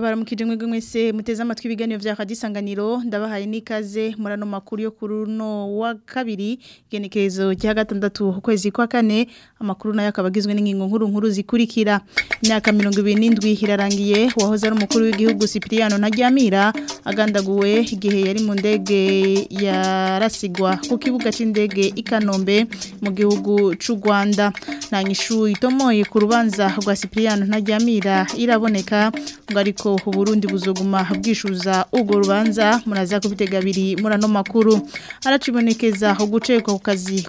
baramukije mwebwe mwese muteze amatwi ibiganiro bya kadisanganiro ndabahaye n'ikaze murano makuru yo kuri wa kabiri igenekerezo cya gatandatu ukwezi kwa kane amakuru nayo akaba n'ingingo nkuru nkuru zikurikira imyaka mirongo ibiri n'indwi irarangiye uwahoze ari umukuru w'igihugu Cypriano Ntajyamira agandaguwe igihe yari mu ndege yarasigwa ku kibuga cy'indege i Kanombe mu gihugu cy'u Rwanda nta nyishu itomoye ku rubanza rwa Cypriano Ntajyamira iraboneka ngo ariko uburundi buzoguma bwishuza ubwo rubanza muraza kubitega biri murano makuru aracibonekeza ugucekwa ku kazi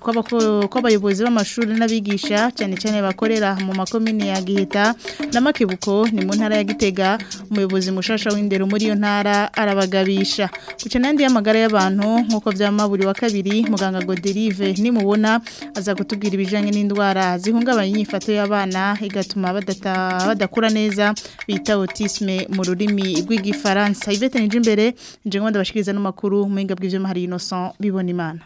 kw'abayobozi b'amashuri n'abigisha cyane cyane bakorera mu makomini ya giheta na makebuko ni mu ntara ya gitega umuyobozi mushasha w'indero muri iyo ntara arabagabisha guca n'andi y'amagara y'abantu nk'uko byama buri wa kabiri muganga goderive nimubona aza kutubwira ibijyanye n'indwara zihungabanya inyifato y'abana igatuma badakura neza bita otisme mu rurimi rw'igifaransa ivete nije imbere nje ngo ndabashikiriza no makuru mwinga bw'ivyo mahari innocent bibona imana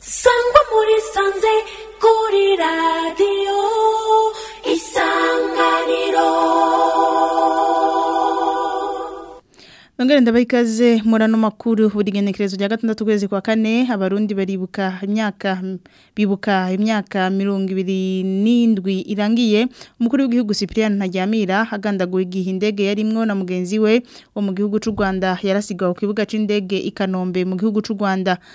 sangwa muri sanze kuri radio isanganiro Nongere ndabikaze murano makuru buri genekerezo rya gatandatu kwezi kwa kane abarundi baribuka imyaka bibuka imyaka 2007 irangiye umukuru w'igihugu Cyprien Ntajyamira agandaguye igihindege yarimwo na mugenzi we wo mu gihugu cy'u Rwanda yarasigaho ku kibuga c'indege ikanombe mu gihugu cy'u Rwanda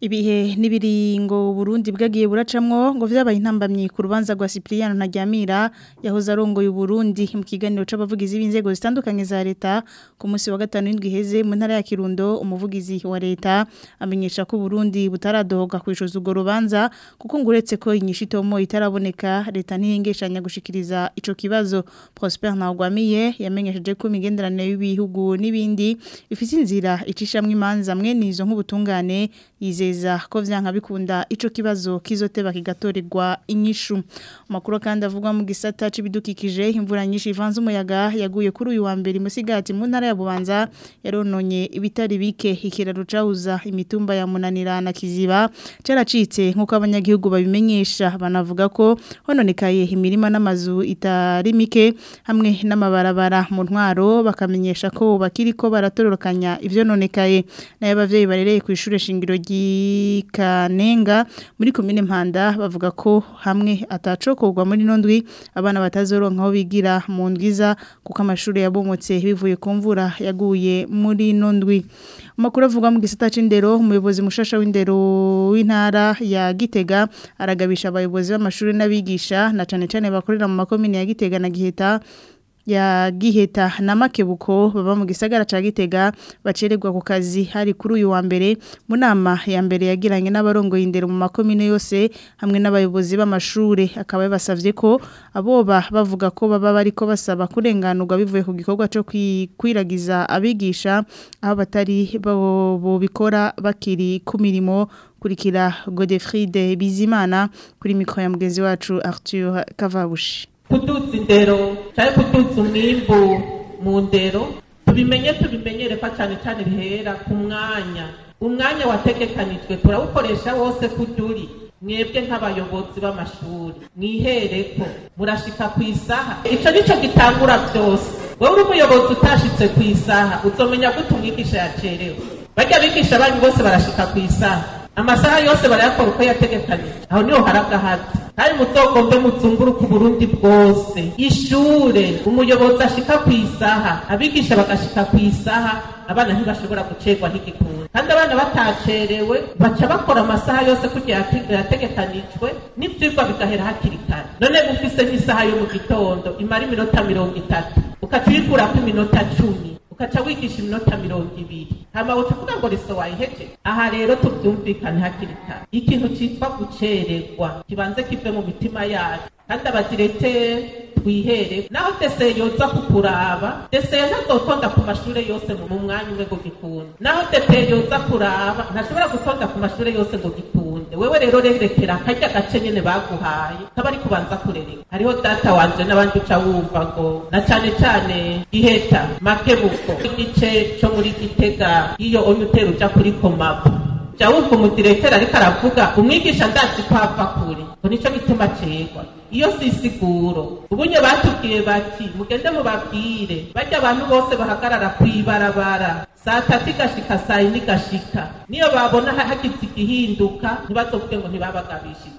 ibihe ngo Burundi bwagiye buracamwo ngo vyabaye intambamyi ku rubanza rwa Cypriano na Jamira yahoze arongoye Burundi mu kiganiro c'abavugizi b'inzego zitandukanye za leta ku munsi wa gatanu w'indwiheze mu ntara ya Kirundo umuvugizi wa leta amenyesha ko Burundi butaradohoka kwishuza ugo rubanza kuko uretse ko inyishitomo itaraboneka leta ntihengeshanya gushikiriza ico kibazo Prosper Ntagwamiye yamenyesheje ko imigenderanire y'ibihugu n'ibindi ifite inzira icishamwe imanza mwe nizo nk'ubutungane yizeza ko byanka bikunda ico kibazo kizoteba kigatoregwa inyishu makuru kandi avugwa mu gisata cibidukikije imvura nyinshi ivanze umuyaga yaguye kuri uyu wa mbere musigati mu ntara ya Bubanza yarononye ibitari bike ikiraro cawuza imitumba ya munanira na kiziba caracitse nkuko abanyagihugu babimenyesha banavuga ko hononekaye imirima n'amazu itari mike hamwe n'amabarabara mu ntwaro bakamenyesha ko bakiriko baratororokanya ivyo nonekaye nayo abavyeyi barereye ku ishure shingiro gikanenga muri komine mpanda bavuga ko hamwe atacokorwa muri nondwi abana batazoronka aho bigira mu ndwiza kuko amashuri yabomotse bivuye ku mvura yaguye muri nondwi amakuru avuga mu gisata c'indero umuyobozi mushasha w'indero w'intara ya Gitega aragabisha abayobozi b'amashuri n'abigisha na cane cane bakorera mu makomine ya Gitega na Giheta ya giheta na makebuko baba mu gisagara ca gitega bacererwa ku kazi hari kuri uyu wa mbere mu nama ya mbere yagiranye n'abarongoye indero mu makomine yose hamwe n'abayobozi b'amashure akaba yabasavye ko aboba bavuga ko baba bariko basaba kurenganurwa bivuye ku gikorwa cyo kwiragiza abigisha aho batari bo bikora bakiri ku mirimo kurikira Godefride Bizimana kuri mikro ya mugenzi wacu Arthur Kavabushi kudutsa indero cyangwa kudutsa umwimbu mu ndero tubimenye tubimenyere ko cyane cyane bihera ku mwanya umwanya wategekanijwe turawukoresha wose kuduri mwebwe nk'abayobozi b'amashuri mwihereko murashika ku isaha icyo nicyo gitangura byose wowe uri umuyobozi utashitse ku isaha uzomenya ko umwigisha yacerewe bajya bigisha abana bose barashika ku isaha amasaha yose barayakora uko yategekanye aho niho hari agahati kandi mutongo mbe mutunguruke uburundi bwose ishure umuyobozi ashika ku isaha abigisha bagashika ku isaha abana ntibashobora gucerwa n'igikundi kandi abana batacerewe baca bakora amasaha yose kugira yategekanijwe n'ibyigwa bigahera hakiri kare none ufise n’isaha yo mu gitondo imara iminota mirongo itatu ukaca iminota cumi ukaca wigisha iminota mirongo ibiri hama ucavuga ngo rise wayiheje aha rero tubyumvikane hakiri kare ikintu cyitwa gucererwa kibanze kive mu mitima yacu kandi abadiregiteri wihere naho tese yoza kukuraba tese ntazotonda ku mashure yose mu mwanya umwe ngo gikunde naho tete yoza kuraba ntashobora gutonda ku mashure yose ngo gikunde wewe rero rerekera akarya gace nyene baguhaye ari kubanza kurereka hariho data wanje n'abandi uca wumva ngo na cane cane iheta makebuko igice co muri gitega iyo onye utera uja kuri komapo jya wumva umutireteri ariko aravuga umwigisha ndazi ko apfa kure ngo nicyo bituma acengwa iyo si isiguro ubunye batubwiye bati mugende mubabwire bajya abantu bose bahagarara ku ibarabara saa tatu igashika saa yine igashika niyo babona hagize igihinduka ntibazovuge ngo ntibabagabishije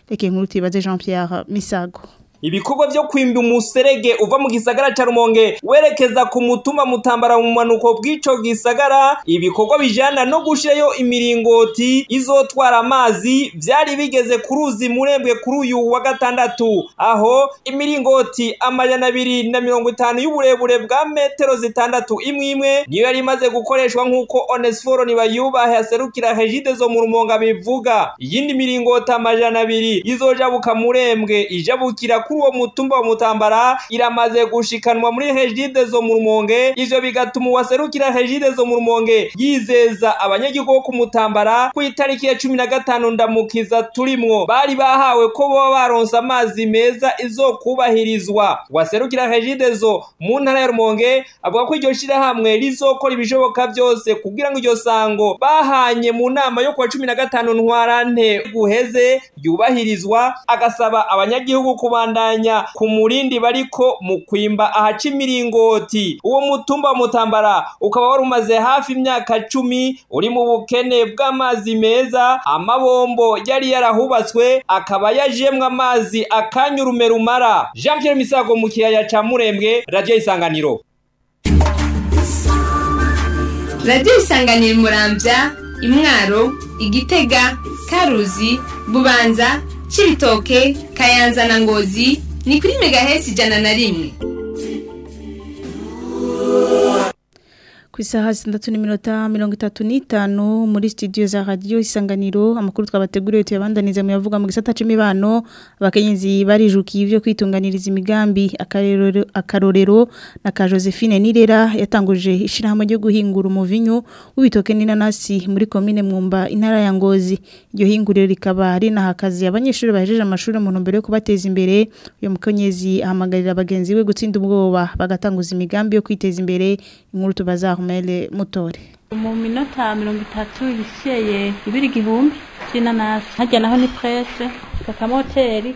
reke nkuru tibaze Jean Pierre Misago ibikorwa byo kwimba umuserege uva mu gisagara ca rumonge werekeza ku mutumba mutambara mu manuko bw'ico gisagara ibikorwa bijana no gushirayo imiringoti izotwara amazi byari bigeze ku ruzi murembwe kuri uyu wa gatandatu aho imiringoti amajana abiri na mirongo itanu y'uburebure bwa metero zitandatu imwe imwe niyo yari imaze gukoreshwa nk'uko onesiforo nibayubahe aserukira hejide zo mu rumonga bivuga iyindi miringoti amajana abiri izojabuka murembwe ijabukira ku kuri uwo mutumba wa Mutambara iramaze gushikanwa muri hejide zo mu Rumonge ivyo bigatuma uwaserukira hejide zo mu Rumonge yizeza abanyagihugu ku Mutambara ku itariki ya gatanu ndamukiza turimwo bari bahawe ko boba baronse amazi meza izo kubahirizwa waserukira hejide zo mu ntara ya Rumonge avuga ko iryo shira hamwe rizokora ibishoboka byose kugira ngo iryo sango bahanye mu nama yo kuwa 15 ntwarante guheze yubahirizwa agasaba abanyagihugu kubanda ku kumulindi bariko mu kwimba ahaca imiringoti uwo mutumba mutambara ukaba wari umaze hafi imyaka cumi uri mu bukene bw'amazi meza amabombo yari yarahubatswe akaba yajiyemwo amazi akanyurume rumara jean pierre misago mu kiyaya ca murembwe radiyo isanganiro radiyo isanganiro murambya imwaro igitega karuzi bubanza cy'ibitoke kayanza na ngozi ni kuri megahesi ijana na rimwe ku isaha sitandatu n'iminota mirongo itatu n'itanu muri studio za radiyo isanganiro amakuru twabateguriye tuyabandaniza mu yavuga mu gisata cy'imibano abakenyezi barijukiye ibyo kwitunganiriza imigambi akarorero na ka josephine nirera yatanguje ishyirahamwe ryo guhingura umuvinyu w'ibitoke n'inanasi muri komine mwumba intara ya ngozi iryo hinguriro rikaba rinahakaze abanyeshuri bahejeje amashuri mu ntumbero yo kubateza imbere uyu mukenyezi ahamagarira bagenzi be gutsinda ubwoba bagatanguza imigambi yo kwiteza imbere inkuru tubazaho Carmel Mutore mu minota mirongo itatu ibishyeye ibiri igihumbi cy'inanasi hajya naho ni presse Kakamoteri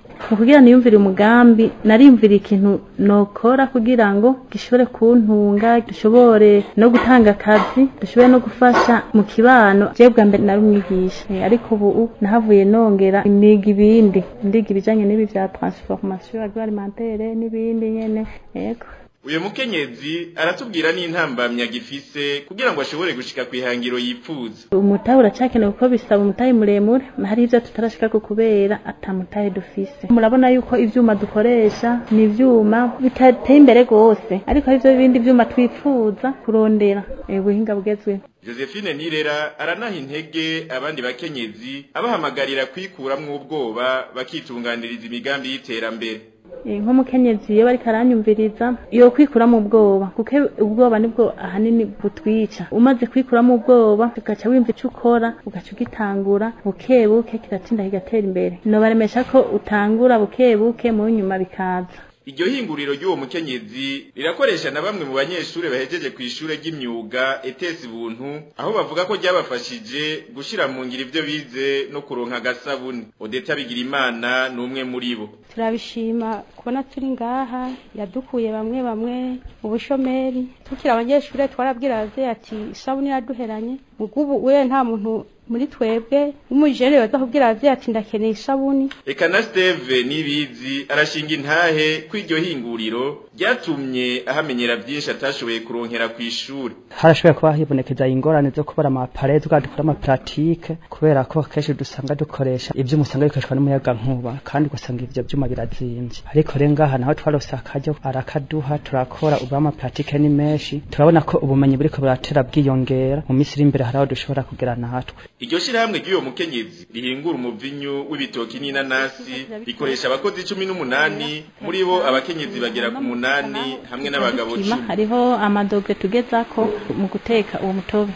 mu kugira niyumvire umugambi narimvira ikintu nokora kugira ngo gishobore kuntunga dushobore no gutanga akazi dushobore no gufasha mu kibano je bwa mbere narumwigishe eh, ariko ubu nahavuye nongera niga ibindi ndiga ibijyanye n'ibi vya transformation agroalimentaire n'ibindi nyene yego uyu mukenyezi aratubwira n'intambamyi agifise kugira ngo ashobore gushika ku ihangiro yipfuza umutahe uracyakenewe kuko bisaba umutahe muremure hari ibyo tutarashika ku kubera atamutahe dufise murabona yuko ibyuma dukoresha ni ibyuma bitateye imbere rwose ariko hari ibyo bindi byuma twifuza kurondera eh, ubuhinga bugezweho josephine nirera aranaha intege abandi bakenyezi abahamagarira kwikuramwo ubwoba bakitunganiriza imigambi y'iterambere Eh, nk'umukenyezi iyo bariko aranyumviriza iyo kwikura mu bwoba kuko ubwoba nibwo ahanini butwica umaze kwikura mu bwoba ugaca wimva icyo ukora ugaca ugitangura bukebuke kiratinda kigatera imbere nobaremesha ko utangura bukebuke mu nyuma bikaza iryo hinguriro ry'uwo mukenyezi rirakoresha na bamwe mu banyeshuri bahejeje ku ishure ry'imyuga etesi buntu aho bavuga ko ryabafashije gushyira mu ngiro ibyo bize no kuronka agasabune odeta bigirimana ni umwe muri bo turabishima kubona turi ngaha yadukuye bamwe bamwe mu bushomeri tukiri abanyeshuri twarabwira ababyeyi ati isabune yaduheranye mu bw'ubu nta muntu muri twebwe umujere bazakubwira abavyeyi ati ndakeneye isabuni eka na Steve nibizi arashinga intahe kw'iryo hinguriro byatumye ahamenyera byinshi atashoboye kurongera ku ishuri harashobora kuba hibonekeza ingorane zo kubara amapare kandi dukora amapuratike kubera ko kenshi dusanga dukoresha ibyuma usanga bikoreshwa n'umuyaga nkuba kandi ugasanga ibyo byuma birazimbye ariko rero ngaha naho twarose akajya arakaduha turakora ubu amapuratike ni menshi turabona ko ubumenyi buri ko buratera bwiyongera mu minsi iri imbere hari aho dushobora kugera natwe iryo shyirahamwe ry'uyu mukenyezi rihingura umuvinyu w'ibitoki n'inanasi rikoresha abakozi cumi n'umunani muri bo abakenyezi bagera ku munani umunani hamwe n'abagabo icumi hariho amadoge tugeza ko mu guteka uwo mutobe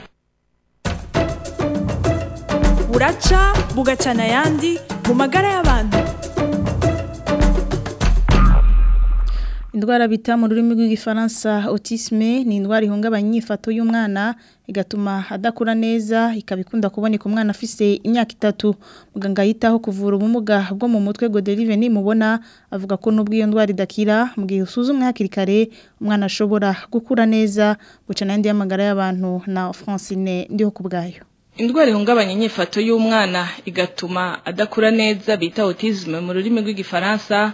buraca bugacana ayandi mu magara y'abantu indwara bita mu rurimi rw'igifaransa autisme ni indwara ihungabanya inyifato y'umwana igatuma adakura neza ikaba ikunda kuboneka umwana afise imyaka itatu muganga yitaho kuvura ubumuga bwo mu mutwe Godelive nimubona avuga ko nubwo iyo ndwara idakira mu gihe usuzumwe hakiri kare umwana ashobora gukura neza guca n'andi y'amagara y'abantu na Francine ndiho kubgayo indwara ihungabanya inyifato y'umwana igatuma adakura neza bita autisme mu rurimi rw'igifaransa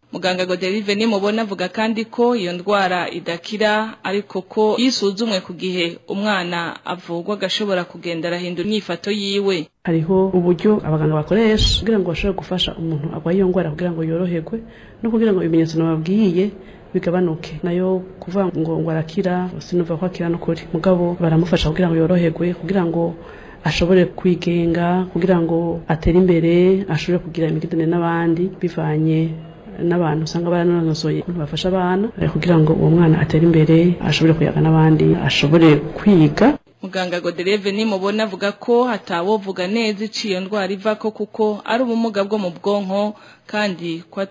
muganga Goderive nimubona avuga kandi ko iyo ndwara idakira ariko ko yisuzumwe ku gihe umwana avurwa agashobora kugenda arahindura imyifato yiwe hariho uburyo abaganga bakoresha kugira ngo bashobore gufasha umuntu arwaye iyo ndwara kugira ngo yoroherwe no kugira ngo ibimenyetso nababwiye bigabanuke nayo kuvuga ngo ngo arakira sinuva ko akira n'ukuri mugabo baramufasha kugira ngo yorohegwe kugira ngo ashobore kwigenga kugira ngo atere imbere ashobore kugira imigendere n'abandi bivanye n'abantu usanga baranonosoye bafasha abana eh, kugira ngo uwo mwana atere imbere ashobore kuyaga n'abandi ashobore kwiga muganga godereve nimubona avuga ko hatawovuga neza iciyo ndwara iva ko kuko ari ubumuga bwo mu bwonko kandi ko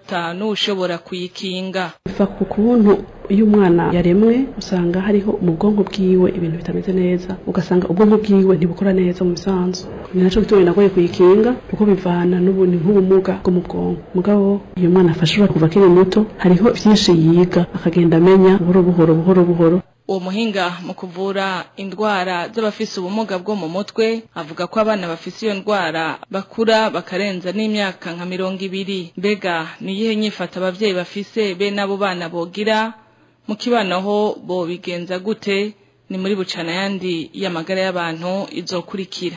ushobora kuyikinga biva ku kuntu iyo umwana yaremwe usanga hariho mu bwonko bwiwe ibintu bitameze neza ugasanga ubwonko bwiwe ntibukora neza mu bisanzwe ni nacyo bituma binagoye kuyikinga kuko bivana n'ubundi nk'ubumuga bwo mu bwonko mugabo iyo mwana afashura kuva akiri muto hariho byinshi yiga akagenda amenya buhoro buhoro buhoro buhoro uwo muhinga mu kuvura indwara z'abafise ubumuga bwo mu mutwe avuga ko abana bafise iyo ndwara bakura bakarenza n'imyaka nka mirongo ibiri mbega niyihe iyihe nyifata abavyeyi bafise be nabo bana bogira mu kibanaho bobigenza gute ni muri bucana yandi y'amagara y'abantu izokurikira